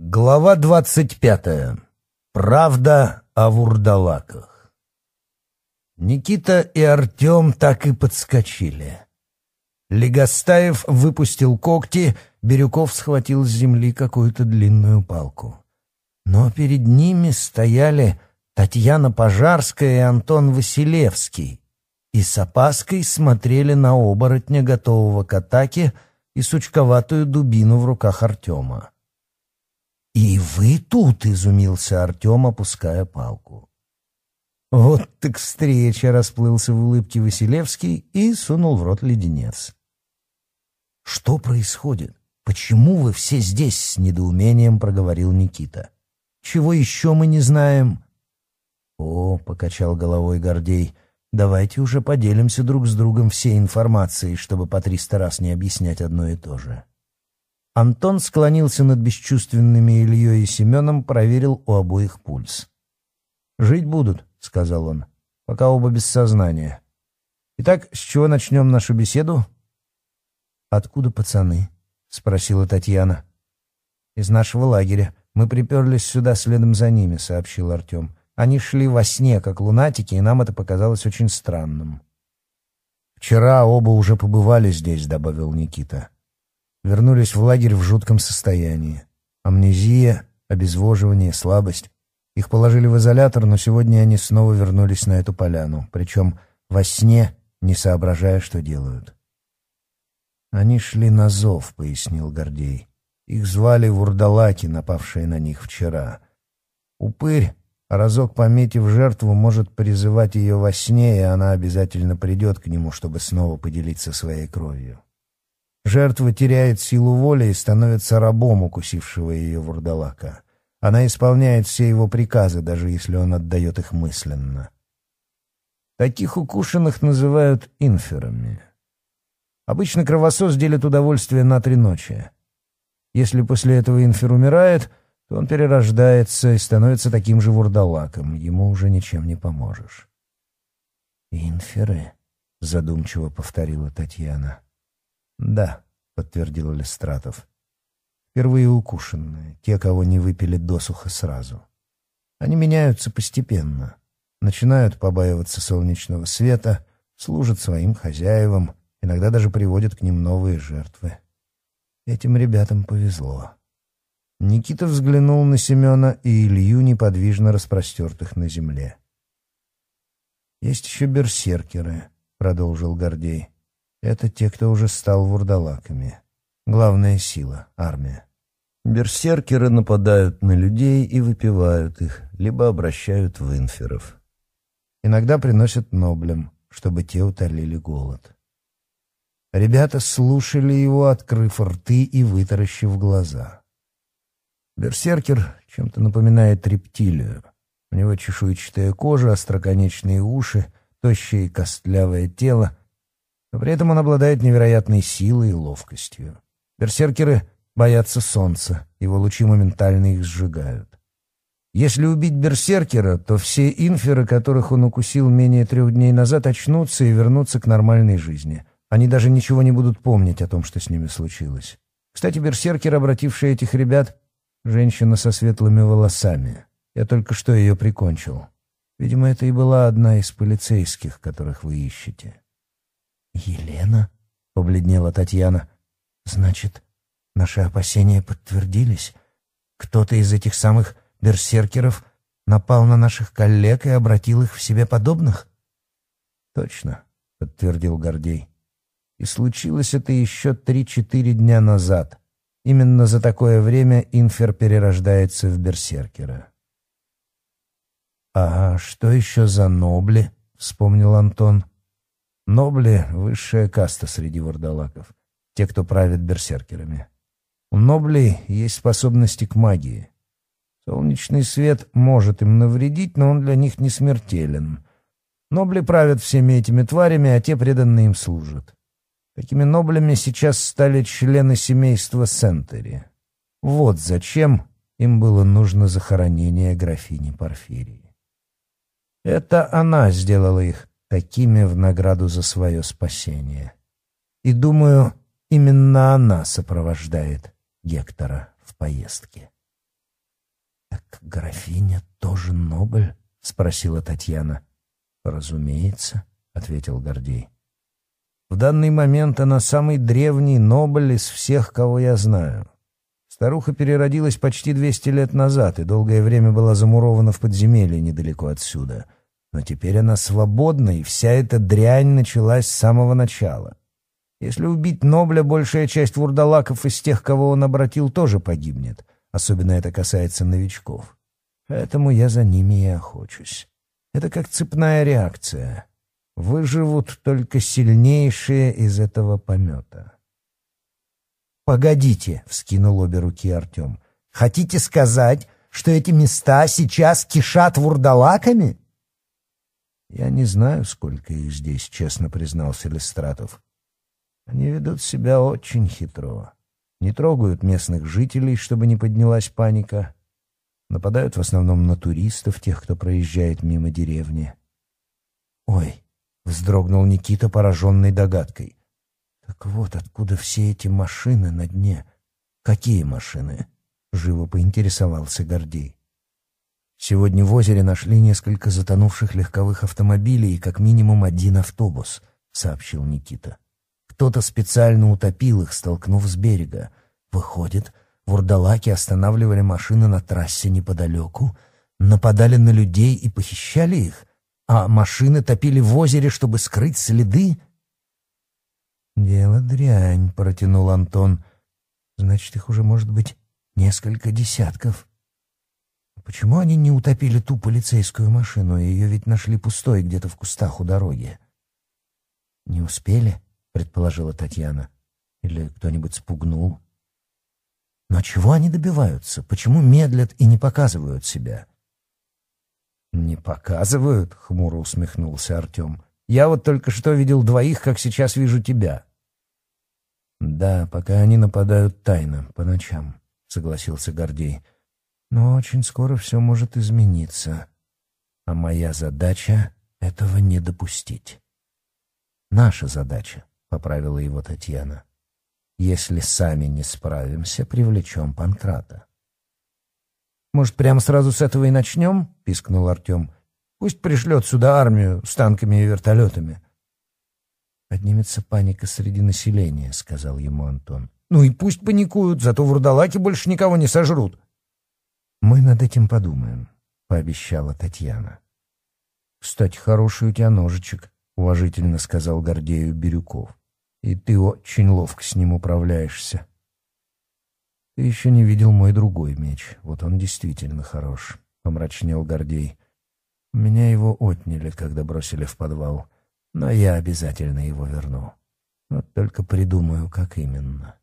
Глава 25. Правда о вурдалаках. Никита и Артем так и подскочили. Легостаев выпустил когти, Бирюков схватил с земли какую-то длинную палку. Но перед ними стояли Татьяна Пожарская и Антон Василевский и с опаской смотрели на оборотня, готового к атаке, и сучковатую дубину в руках Артема. «И вы тут!» — изумился Артем, опуская палку. «Вот так встреча!» — расплылся в улыбке Василевский и сунул в рот леденец. «Что происходит? Почему вы все здесь?» — с недоумением проговорил Никита. «Чего еще мы не знаем?» «О!» — покачал головой Гордей. «Давайте уже поделимся друг с другом всей информацией, чтобы по триста раз не объяснять одно и то же». Антон склонился над бесчувственными Ильей и Семеном, проверил у обоих пульс. «Жить будут», — сказал он, — «пока оба без сознания. Итак, с чего начнем нашу беседу?» «Откуда пацаны?» — спросила Татьяна. «Из нашего лагеря. Мы приперлись сюда следом за ними», — сообщил Артем. «Они шли во сне, как лунатики, и нам это показалось очень странным». «Вчера оба уже побывали здесь», — добавил Никита. Вернулись в лагерь в жутком состоянии. Амнезия, обезвоживание, слабость. Их положили в изолятор, но сегодня они снова вернулись на эту поляну, причем во сне, не соображая, что делают. «Они шли на зов», — пояснил Гордей. «Их звали вурдалаки, напавшие на них вчера. Упырь, разок пометив жертву, может призывать ее во сне, и она обязательно придет к нему, чтобы снова поделиться своей кровью». Жертва теряет силу воли и становится рабом укусившего ее вурдалака. Она исполняет все его приказы, даже если он отдает их мысленно. Таких укушенных называют инферами. Обычно кровосос делит удовольствие на три ночи. Если после этого инфер умирает, то он перерождается и становится таким же вурдалаком. Ему уже ничем не поможешь. «Инферы?» — задумчиво повторила Татьяна. «Да», подтвердил Листратов. Впервые укушенные, те, кого не выпили досуха сразу. Они меняются постепенно, начинают побаиваться солнечного света, служат своим хозяевам, иногда даже приводят к ним новые жертвы. Этим ребятам повезло. Никита взглянул на Семена и Илью, неподвижно распростертых на земле. «Есть еще берсеркеры», — продолжил Гордей. Это те, кто уже стал вурдалаками. Главная сила — армия. Берсеркеры нападают на людей и выпивают их, либо обращают в инферов. Иногда приносят ноблям, чтобы те утолили голод. Ребята слушали его, открыв рты и вытаращив глаза. Берсеркер чем-то напоминает рептилию. У него чешуйчатая кожа, остроконечные уши, тощее и костлявое тело — при этом он обладает невероятной силой и ловкостью. Берсеркеры боятся солнца, его лучи моментально их сжигают. Если убить берсеркера, то все инферы, которых он укусил менее трех дней назад, очнутся и вернутся к нормальной жизни. Они даже ничего не будут помнить о том, что с ними случилось. Кстати, берсеркер, обративший этих ребят, женщина со светлыми волосами. Я только что ее прикончил. Видимо, это и была одна из полицейских, которых вы ищете. «Елена?» — побледнела Татьяна. «Значит, наши опасения подтвердились. Кто-то из этих самых берсеркеров напал на наших коллег и обратил их в себе подобных?» «Точно», — подтвердил Гордей. «И случилось это еще три-четыре дня назад. Именно за такое время инфер перерождается в берсеркера». «А что еще за нобли?» — вспомнил Антон. Нобли высшая каста среди вардалаков, те, кто правит берсеркерами. У ноблей есть способности к магии. Солнечный свет может им навредить, но он для них не смертелен. Нобли правят всеми этими тварями, а те преданные им служат. Такими ноблями сейчас стали члены семейства Сентери. Вот зачем им было нужно захоронение графини Порфирии. Это она сделала их такими в награду за свое спасение. И думаю, именно она сопровождает Гектора в поездке. «Так графиня тоже Нобель? — спросила Татьяна. «Разумеется», — ответил Гордей. «В данный момент она самый древний Нобель из всех, кого я знаю. Старуха переродилась почти 200 лет назад и долгое время была замурована в подземелье недалеко отсюда но теперь она свободна, и вся эта дрянь началась с самого начала. Если убить Нобля, большая часть вурдалаков из тех, кого он обратил, тоже погибнет. Особенно это касается новичков. Поэтому я за ними и охочусь. Это как цепная реакция. Выживут только сильнейшие из этого помета. «Погодите!» — вскинул обе руки Артем. «Хотите сказать, что эти места сейчас кишат вурдалаками?» Я не знаю, сколько их здесь, честно признался Листратов. Они ведут себя очень хитро. Не трогают местных жителей, чтобы не поднялась паника. Нападают в основном на туристов, тех, кто проезжает мимо деревни. «Ой!» — вздрогнул Никита, пораженный догадкой. «Так вот, откуда все эти машины на дне? Какие машины?» — живо поинтересовался Гордей. Сегодня в озере нашли несколько затонувших легковых автомобилей и как минимум один автобус, сообщил Никита. Кто-то специально утопил их, столкнув с берега. Выходит, вурдалаки останавливали машины на трассе неподалеку, нападали на людей и похищали их, а машины топили в озере, чтобы скрыть следы. «Дело дрянь», — протянул Антон. «Значит, их уже может быть несколько десятков». Почему они не утопили ту полицейскую машину? Ее ведь нашли пустой где-то в кустах у дороги. «Не успели?» — предположила Татьяна. «Или кто-нибудь спугнул?» «Но чего они добиваются? Почему медлят и не показывают себя?» «Не показывают?» — хмуро усмехнулся Артем. «Я вот только что видел двоих, как сейчас вижу тебя». «Да, пока они нападают тайно, по ночам», — согласился Гордей. «Гордей» но очень скоро все может измениться, а моя задача — этого не допустить. «Наша задача», — поправила его Татьяна. «Если сами не справимся, привлечем Панкрата». «Может, прямо сразу с этого и начнем?» — пискнул Артем. «Пусть пришлет сюда армию с танками и вертолетами». «Поднимется паника среди населения», — сказал ему Антон. «Ну и пусть паникуют, зато вурдалаки больше никого не сожрут», мы над этим подумаем», — пообещала Татьяна. «Кстати, хороший у тебя ножичек», — уважительно сказал Гордею Бирюков. «И ты очень ловко с ним управляешься». «Ты еще не видел мой другой меч. Вот он действительно хорош», — помрачнел Гордей. «Меня его отняли, когда бросили в подвал, но я обязательно его верну. Вот только придумаю, как именно».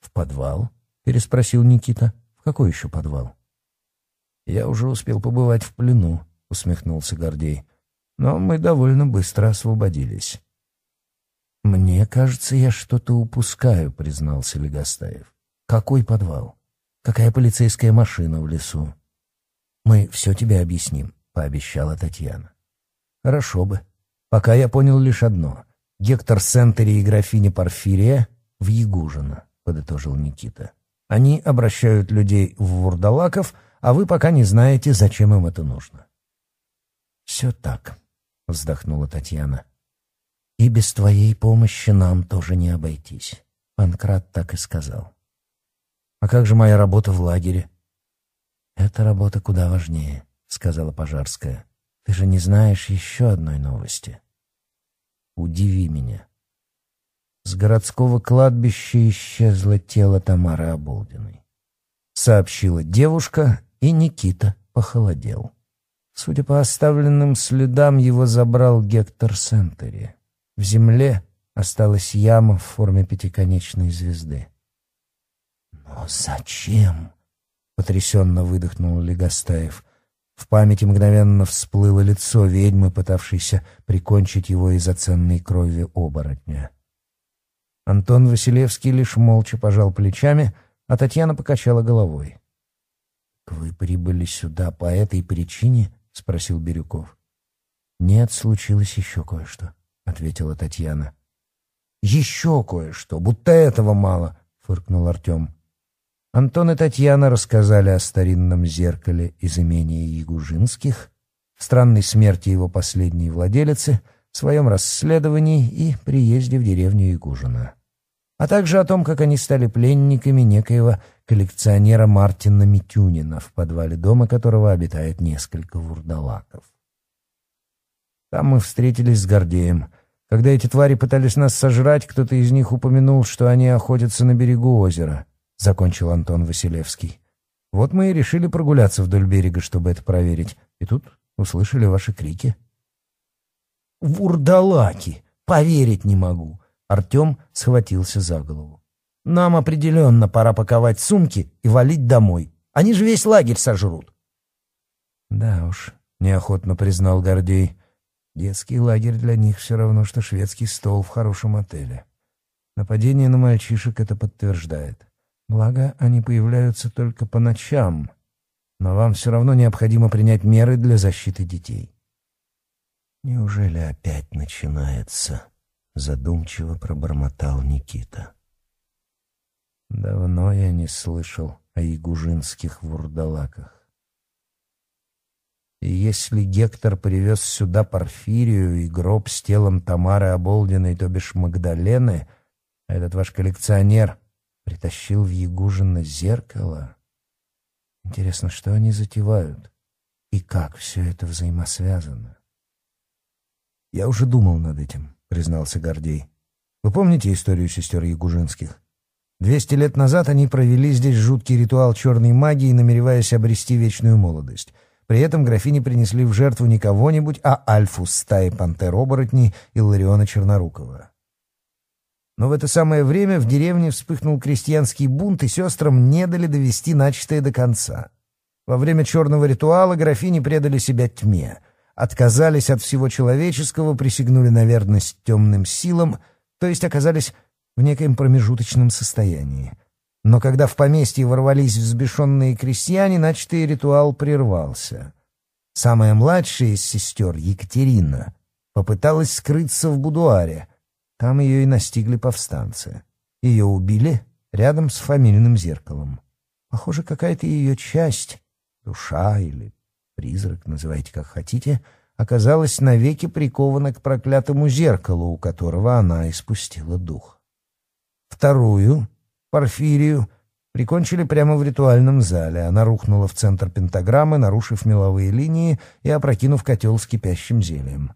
«В подвал?» — переспросил Никита. Какой еще подвал? Я уже успел побывать в плену, усмехнулся Гордей. Но мы довольно быстро освободились. Мне кажется, я что-то упускаю, признался Легостаев. Какой подвал? Какая полицейская машина в лесу? Мы все тебе объясним, пообещала Татьяна. Хорошо бы. Пока я понял лишь одно. Гектор Сентери и графиня Порфирия в Ягужино, подытожил Никита. Они обращают людей в вурдалаков, а вы пока не знаете, зачем им это нужно. «Все так», — вздохнула Татьяна. «И без твоей помощи нам тоже не обойтись», — Панкрат так и сказал. «А как же моя работа в лагере?» «Эта работа куда важнее», — сказала Пожарская. «Ты же не знаешь еще одной новости». «Удиви меня», с городского кладбища исчезло тело Тамары Оболдиной. Сообщила девушка, и Никита похолодел. Судя по оставленным следам, его забрал Гектор Сентери. В земле осталась яма в форме пятиконечной звезды. «Но зачем?» — потрясенно выдохнул Легостаев. В памяти мгновенно всплыло лицо ведьмы, пытавшейся прикончить его из-за ценной крови оборотня. Антон Василевский лишь молча пожал плечами, а Татьяна покачала головой. «Вы прибыли сюда по этой причине?» — спросил Бирюков. «Нет, случилось еще кое-что», — ответила Татьяна. «Еще кое-что, будто этого мало», — фыркнул Артем. Антон и Татьяна рассказали о старинном зеркале из имения Ягужинских, странной смерти его последней владелицы, своем расследовании и приезде в деревню Ягужина а также о том, как они стали пленниками некоего коллекционера Мартина Митюнина, в подвале дома которого обитает несколько вурдалаков. Там мы встретились с Гордеем. Когда эти твари пытались нас сожрать, кто-то из них упомянул, что они охотятся на берегу озера, — закончил Антон Василевский. Вот мы и решили прогуляться вдоль берега, чтобы это проверить. И тут услышали ваши крики. «Вурдалаки! Поверить не могу! Артем схватился за голову. «Нам определенно пора паковать сумки и валить домой. Они же весь лагерь сожрут». «Да уж», — неохотно признал Гордей. «Детский лагерь для них все равно, что шведский стол в хорошем отеле. Нападение на мальчишек это подтверждает. Благо, они появляются только по ночам. Но вам все равно необходимо принять меры для защиты детей». «Неужели опять начинается?» задумчиво пробормотал Никита. Давно я не слышал о ягужинских вурдалаках. И если Гектор привез сюда Порфирию и гроб с телом Тамары Оболдиной, то бишь Магдалены, а этот ваш коллекционер притащил в Ягужино зеркало, интересно, что они затевают и как все это взаимосвязано? Я уже думал над этим, — признался Гордей. «Вы помните историю сестер Ягужинских? Двести лет назад они провели здесь жуткий ритуал черной магии, намереваясь обрести вечную молодость. При этом графини принесли в жертву не кого-нибудь, а Альфу стаи Пантеробаротни и Лариона Чернорукова. Но в это самое время в деревне вспыхнул крестьянский бунт, и сестрам не дали довести начатое до конца. Во время черного ритуала графини предали себя тьме — отказались от всего человеческого, присягнули на верность темным силам, то есть оказались в некоем промежуточном состоянии. Но когда в поместье ворвались взбешенные крестьяне, начатый ритуал прервался. Самая младшая из сестер, Екатерина, попыталась скрыться в будуаре. Там ее и настигли повстанцы. Ее убили рядом с фамильным зеркалом. Похоже, какая-то ее часть, душа или Призрак, называйте как хотите, оказалась навеки прикована к проклятому зеркалу, у которого она испустила дух. Вторую, Порфирию, прикончили прямо в ритуальном зале. Она рухнула в центр пентаграммы, нарушив меловые линии и опрокинув котел с кипящим зельем.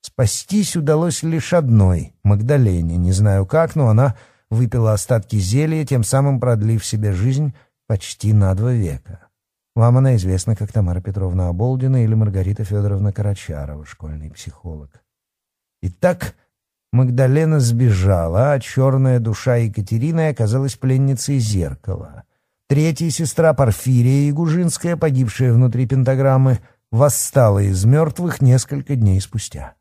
Спастись удалось лишь одной, Магдалене. Не знаю как, но она выпила остатки зелья, тем самым продлив себе жизнь почти на два века. Вам она известна как Тамара Петровна Оболдина или Маргарита Федоровна Карачарова, школьный психолог. Итак, Магдалена сбежала, а черная душа Екатерины оказалась пленницей зеркала. Третья сестра Порфирия Ягужинская, погибшая внутри пентаграммы, восстала из мертвых несколько дней спустя.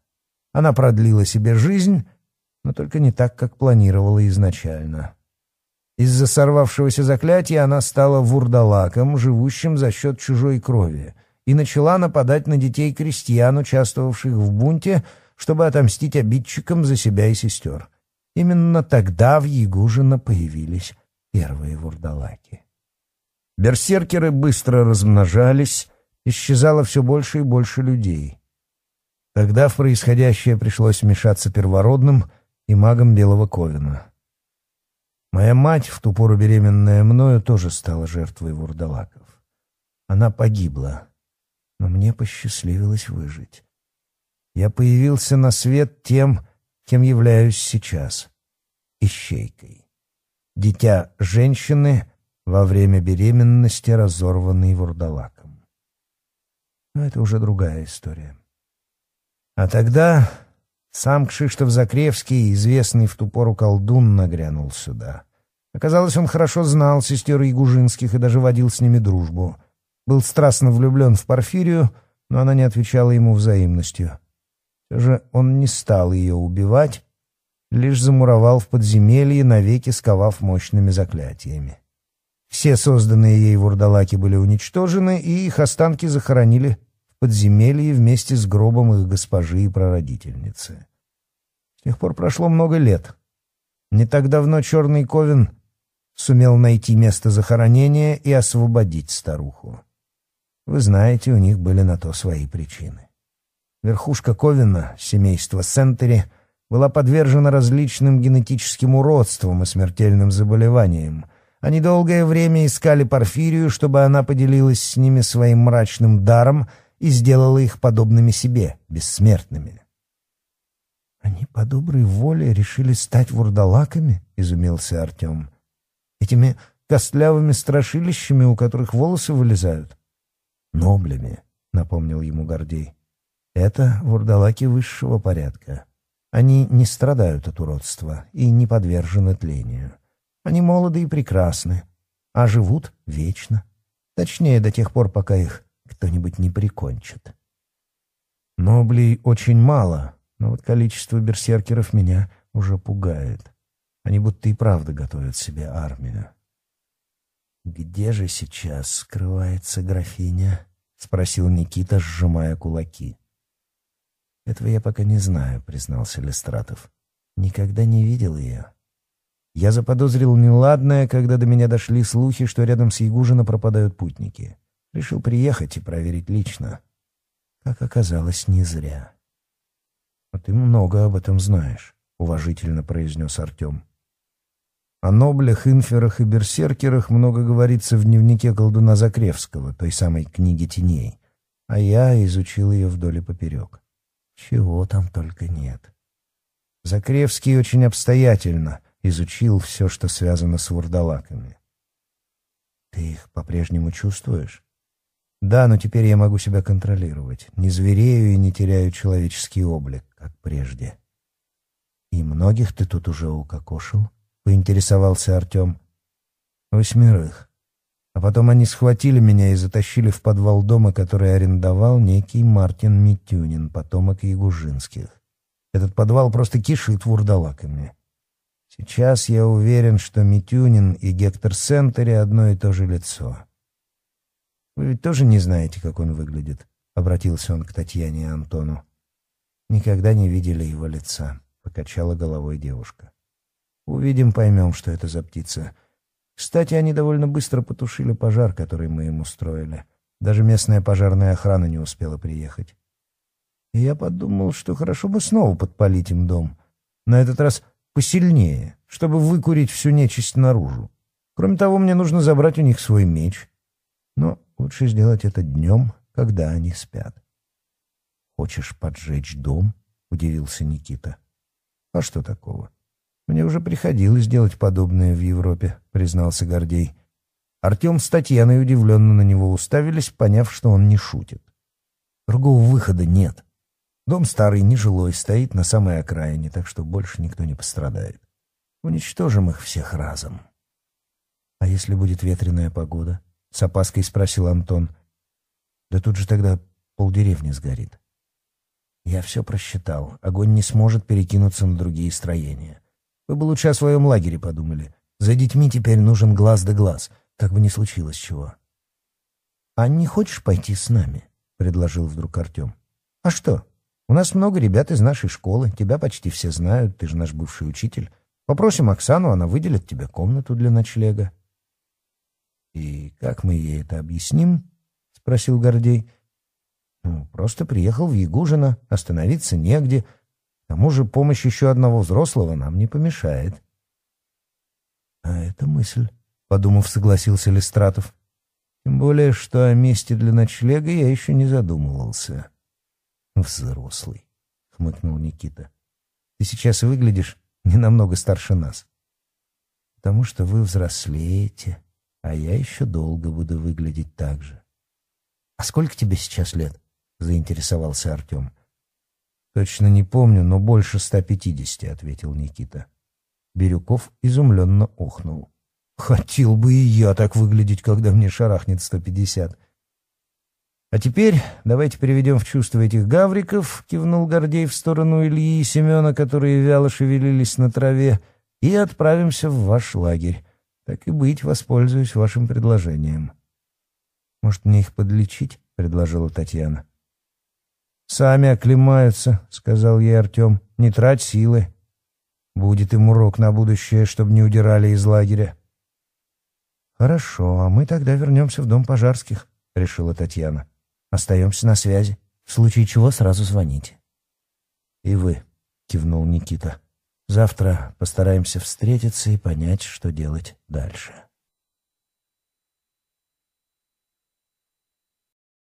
Она продлила себе жизнь, но только не так, как планировала изначально. Из-за сорвавшегося заклятия она стала вурдалаком, живущим за счет чужой крови, и начала нападать на детей крестьян, участвовавших в бунте, чтобы отомстить обидчикам за себя и сестер. Именно тогда в Ягужино появились первые вурдалаки. Берсеркеры быстро размножались, исчезало все больше и больше людей. Тогда в происходящее пришлось вмешаться первородным и магам Белого Ковина — Моя мать, в ту пору беременная мною, тоже стала жертвой вурдалаков. Она погибла, но мне посчастливилось выжить. Я появился на свет тем, кем являюсь сейчас — ищейкой. Дитя женщины, во время беременности разорванный вурдалаком. Но это уже другая история. А тогда сам Кшиштов Закревский, известный в ту пору колдун, нагрянул сюда. Оказалось, он хорошо знал сестер Ягужинских и даже водил с ними дружбу. Был страстно влюблен в Порфирию, но она не отвечала ему взаимностью. Все же он не стал ее убивать, лишь замуровал в подземелье, навеки сковав мощными заклятиями. Все созданные ей вурдалаки были уничтожены, и их останки захоронили подземелье вместе с гробом их госпожи и прародительницы. С тех пор прошло много лет. Не так давно Черный Ковен сумел найти место захоронения и освободить старуху. Вы знаете, у них были на то свои причины. Верхушка Ковина, семейство Сентери, была подвержена различным генетическим уродствам и смертельным заболеваниям. Они долгое время искали Порфирию, чтобы она поделилась с ними своим мрачным даром — и сделала их подобными себе, бессмертными. «Они по доброй воле решили стать вурдалаками?» — изумился Артем. «Этими костлявыми страшилищами, у которых волосы вылезают?» «Ноблями», — напомнил ему Гордей. «Это вурдалаки высшего порядка. Они не страдают от уродства и не подвержены тлению. Они молоды и прекрасны, а живут вечно. Точнее, до тех пор, пока их кто-нибудь не прикончит. Ноблей очень мало, но вот количество берсеркеров меня уже пугает. Они будто и правда готовят себе армию. «Где же сейчас скрывается графиня?» — спросил Никита, сжимая кулаки. «Этого я пока не знаю», — признался Лестратов. «Никогда не видел ее». Я заподозрил неладное, когда до меня дошли слухи, что рядом с Ягужина пропадают путники. Решил приехать и проверить лично, как оказалось, не зря. «А ты много об этом знаешь», — уважительно произнес Артем. О ноблях, инферах и берсеркерах много говорится в дневнике колдуна Закревского, той самой книги теней, а я изучил ее вдоль и поперек. Чего там только нет. Закревский очень обстоятельно изучил все, что связано с вурдалаками. «Ты их по-прежнему чувствуешь?» Да, но теперь я могу себя контролировать. Не зверею и не теряю человеческий облик, как прежде. И многих ты тут уже укокошил? Поинтересовался Артем. Восьмерых. А потом они схватили меня и затащили в подвал дома, который арендовал некий Мартин Митюнин, потомок Ягужинских. Этот подвал просто кишит вурдалаками. Сейчас я уверен, что Митюнин и Гектор Сентери одно и то же лицо. Вы ведь тоже не знаете, как он выглядит, обратился он к Татьяне и Антону. Никогда не видели его лица, покачала головой девушка. Увидим, поймем, что это за птица. Кстати, они довольно быстро потушили пожар, который мы им устроили. Даже местная пожарная охрана не успела приехать. И я подумал, что хорошо бы снова подпалить им дом. На этот раз посильнее, чтобы выкурить всю нечисть наружу. Кроме того, мне нужно забрать у них свой меч. Но Лучше сделать это днем, когда они спят. «Хочешь поджечь дом?» — удивился Никита. «А что такого? Мне уже приходилось делать подобное в Европе», — признался Гордей. Артем с Татьяной удивленно на него уставились, поняв, что он не шутит. «Другого выхода нет. Дом старый, нежилой, стоит на самой окраине, так что больше никто не пострадает. Уничтожим их всех разом». «А если будет ветреная погода?» с опаской спросил Антон. Да тут же тогда полдеревни сгорит. Я все просчитал. Огонь не сможет перекинуться на другие строения. Вы бы лучше о своем лагере подумали. За детьми теперь нужен глаз да глаз, как бы ни случилось чего. — А не хочешь пойти с нами? — предложил вдруг Артем. — А что? У нас много ребят из нашей школы, тебя почти все знают, ты же наш бывший учитель. Попросим Оксану, она выделит тебе комнату для ночлега. И как мы ей это объясним? — спросил Гордей. — Ну, просто приехал в Ягужино, остановиться негде. К тому же помощь еще одного взрослого нам не помешает. — А это мысль, — подумав, согласился Листратов. — Тем более, что о месте для ночлега я еще не задумывался. — Взрослый, — хмыкнул Никита. — Ты сейчас выглядишь не намного старше нас. — Потому что вы взрослеете, — а я еще долго буду выглядеть так же. «А сколько тебе сейчас лет?» — заинтересовался Артем. «Точно не помню, но больше ста пятидесяти», — ответил Никита. Бирюков изумленно охнул. «Хотел бы и я так выглядеть, когда мне шарахнет сто пятьдесят». «А теперь давайте приведем в чувство этих гавриков», — кивнул Гордей в сторону Ильи и Семена, которые вяло шевелились на траве, — «и отправимся в ваш лагерь. Так и быть, воспользуюсь вашим предложением. Может, мне их подлечить? предложила Татьяна. Сами оклемаются, сказал ей Артем. Не трать силы. Будет им урок на будущее, чтобы не удирали из лагеря. Хорошо, а мы тогда вернемся в дом пожарских, решила Татьяна. Остаемся на связи. В случае чего сразу звоните. И вы, кивнул Никита. Завтра постараемся встретиться и понять, что делать дальше.